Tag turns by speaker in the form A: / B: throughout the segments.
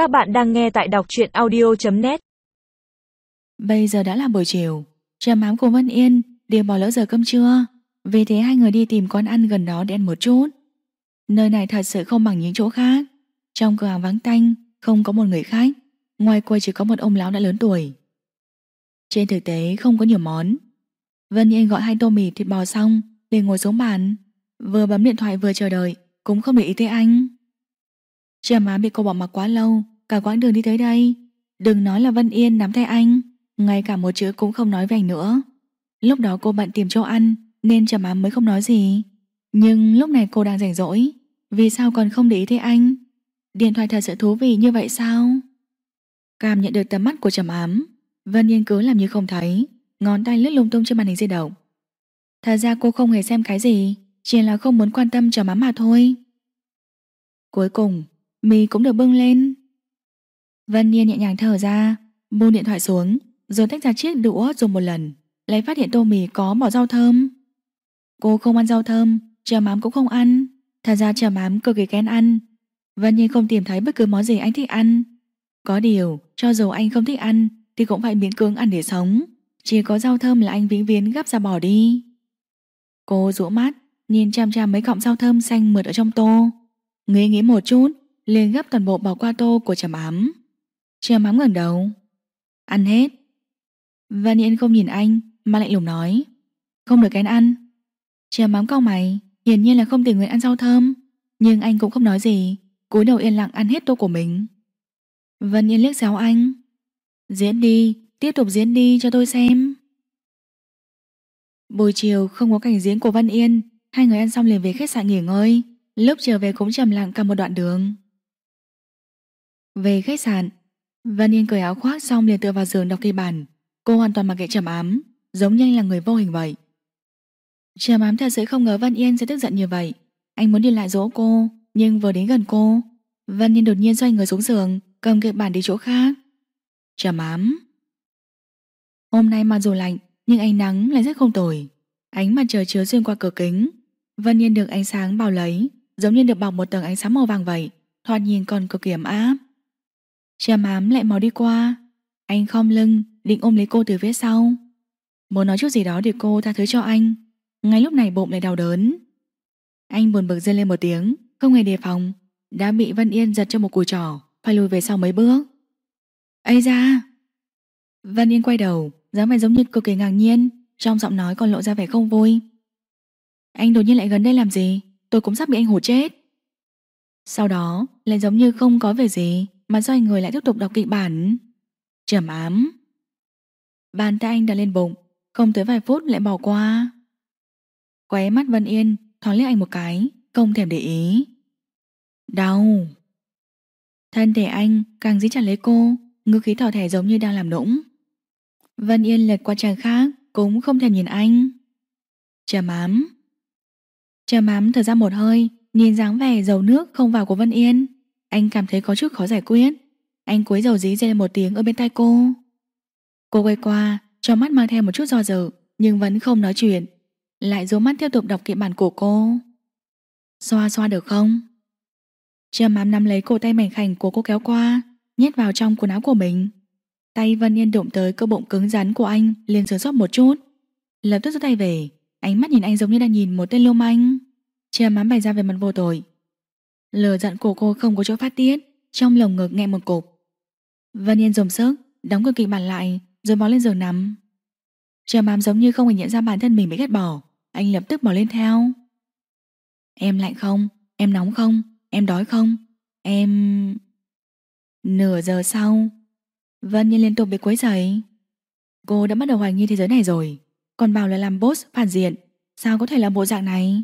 A: Các bạn đang nghe tại đọc truyện audio.net
B: Bây giờ đã là buổi chiều. Trầm ám cùng Vân Yên đều bỏ lỡ giờ cơm trưa. Vì thế hai người đi tìm con ăn gần đó để ăn một chút. Nơi này thật sự không bằng những chỗ khác. Trong cửa hàng vắng tanh, Không có một người khách. Ngoài quầy chỉ có một ông lão đã lớn tuổi. Trên thực tế, không có nhiều món. Vân Yên gọi hai tô mì thịt bò xong liền ngồi xuống bàn. Vừa bấm điện thoại vừa chờ đợi, Cũng không để ý tới anh. Trầm ám bị cô bỏ mặc quá lâu Cả quãng đường đi tới đây, Đừng nói là Vân Yên nắm tay anh, Ngay cả một chữ cũng không nói về anh nữa. Lúc đó cô bận tìm chỗ ăn, Nên trầm ám mới không nói gì. Nhưng lúc này cô đang rảnh rỗi, Vì sao còn không để ý tới anh? Điện thoại thật sự thú vị như vậy sao? Cảm nhận được tầm mắt của trầm ám, Vân Yên cứ làm như không thấy, Ngón tay lướt lung tung trên màn hình di động. Thật ra cô không hề xem cái gì, Chỉ là không muốn quan tâm trầm ám mà thôi. Cuối cùng Mì cũng được bưng lên. Vân Nhiên nhẹ nhàng thở ra, Buông điện thoại xuống, Rồi tách ra chiếc đũa dùng một lần Lấy phát hiện tô mì có bỏ rau thơm. Cô không ăn rau thơm Trà mám cũng không ăn. Thật ra trà mám cực kỳ kén ăn. Vân Nhiên không tìm thấy bất cứ món gì anh thích ăn. Có điều, Cho dù anh không thích ăn, Thì cũng phải miễn cưỡng ăn để sống. Chỉ có rau thơm là anh vĩnh viễn gắp ra bỏ đi. Cô rũ mắt, Nhìn chăm chăm mấy cọng rau thơm xanh mượt ở trong tô. Nghĩ nghĩ một chút, liền gấp toàn bộ bỏ qua tô của trầm ám. Chưa mắm ngẩng đầu Ăn hết. Vân Yên không nhìn anh, Mà lạnh lùng nói. Không được kén ăn. Chưa mắm cau mày, Hiển nhiên là không tình nguyện ăn rau thơm. Nhưng anh cũng không nói gì, cúi đầu yên lặng ăn hết tô của mình. Vân Yên liếc xéo anh. Diễn đi, Tiếp tục diễn đi cho tôi xem. Buổi chiều không có cảnh diễn của Vân Yên, Hai người ăn xong liền về khách sạn nghỉ ngơi. Lúc trở về cũng trầm lặng cả một đoạn đường. Về khách sạn Vân Yên cởi áo khoác xong liền tựa vào giường đọc kịch bản. Cô hoàn toàn mặc kệ trầm ám, Giống như anh là người vô hình vậy. Trầm ám thật sự không ngờ Vân Yên sẽ tức giận như vậy. Anh muốn đi lại dỗ cô, Nhưng vừa đến gần cô Vân Yên đột nhiên xoay người xuống giường, Cầm kịch bản đi chỗ khác. Trầm ám. Hôm nay mặc dù lạnh, Nhưng ánh nắng lại rất không tồi. Ánh mặt trời chiếu xuyên qua cửa kính. Vân Yên được ánh sáng bao lấy, Giống như được bọc một tầng ánh sáng màu vàng vậy. Thoạt nhìn còn cực kỳ ấm áp. Trầm mám lại mò đi qua. Anh khom lưng, định ôm lấy cô từ phía sau. Muốn nói chút gì đó để cô tha thứ cho anh. Ngay lúc này bụng lại đau đớn. Anh buồn bực rên lên một tiếng, Không hề đề phòng. Đã bị Vân Yên giật cho một cùi trỏ, Phải lùi về sau mấy bước. Ây ra Vân Yên quay đầu, dáng vẻ giống như cực kỳ ngạc nhiên, Trong giọng nói còn lộ ra vẻ không vui. Anh đột nhiên lại gần đây làm gì? Tôi cũng sắp bị anh hổ chết. Sau đó, lại giống như không có việc gì mà xoay người lại tiếp tục đọc kịch bản. Trầm ám. Bàn tay anh đặt lên bụng, không tới vài phút lại bỏ qua. Quay mắt Vân Yên thoáng liếc anh một cái, không thèm để ý. Đau. Thân thể anh càng dí chặt lấy cô, ngư khí thỏ thẻ giống như đang làm nũng. Vân Yên lật qua chàng khác, cũng không thèm nhìn anh. Trầm ám. Trầm ám thở ra một hơi, nhìn dáng vẻ dầu nước không vào của Vân Yên. Anh cảm thấy có chút khó giải quyết. Anh cúi dầu dí dê một tiếng ở bên tai cô. Cô quay qua Cho mắt mang theo một chút do dự, Nhưng vẫn không nói chuyện. Lại dấu mắt tiếp tục đọc kịch bản của cô. Xoa xoa được không? Trầm ám nắm lấy cổ tay mảnh khảnh của cô kéo qua, Nhét vào trong quần áo của mình. Tay Vân Yên đụng tới cơ bụng cứng rắn của anh, liền sửa sót một chút. Lập tức rút tay về, Ánh mắt nhìn anh giống như đang nhìn một tên lưu manh. Trầm ám bày ra về mặt vô tội lừa giận của cô không có chỗ phát tiết, Trong lồng ngực nghe một cục. Vân Yên dùng sức, Đóng cửa kịch bản lại, Rồi bó lên giường nằm. Trầm ám giống như không hề nhận ra bản thân mình bị ghét bỏ. Anh lập tức bỏ lên theo. Em lạnh không? Em nóng không? Em đói không? Em... Nửa giờ sau, Vân yên liên tục bị quấy rầy. Cô đã bắt đầu hoài nghi thế giới này rồi. Còn bảo là làm boss phản diện, Sao có thể là bộ dạng này?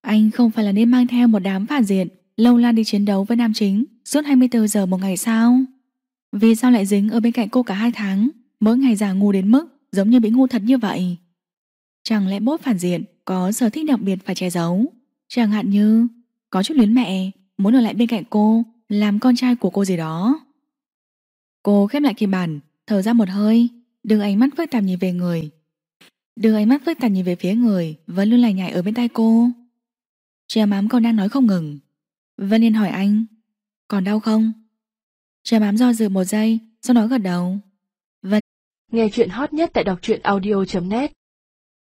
B: Anh không phải là nên mang theo một đám phản diện. Lâu Lan đi chiến đấu với nam chính, Suốt 24 giờ một ngày sao? Vì sao lại dính ở bên cạnh cô cả hai tháng? Mỗi ngày già ngu đến mức Giống như bị ngu thật như vậy. Chẳng lẽ bốt phản diện Có sở thích đặc biệt phải che giấu? Chẳng hạn như, Có chút luyến mẹ, Muốn ở lại bên cạnh cô, Làm con trai của cô gì đó. Cô khép lại kim bản, Thở ra một hơi, Đưa ánh mắt phức tạp nhìn về người. Đưa ánh mắt phức tạp nhìn về phía người, Vẫn luôn lành nhảy ở bên tay cô. Che mám còn đang nói không ngừng. Vân Yên hỏi anh, Còn đau không? Trầm ám do dự một giây, Sau đó gật đầu
C: Nghe chuyện hot nhất tại đọc truyện audio.net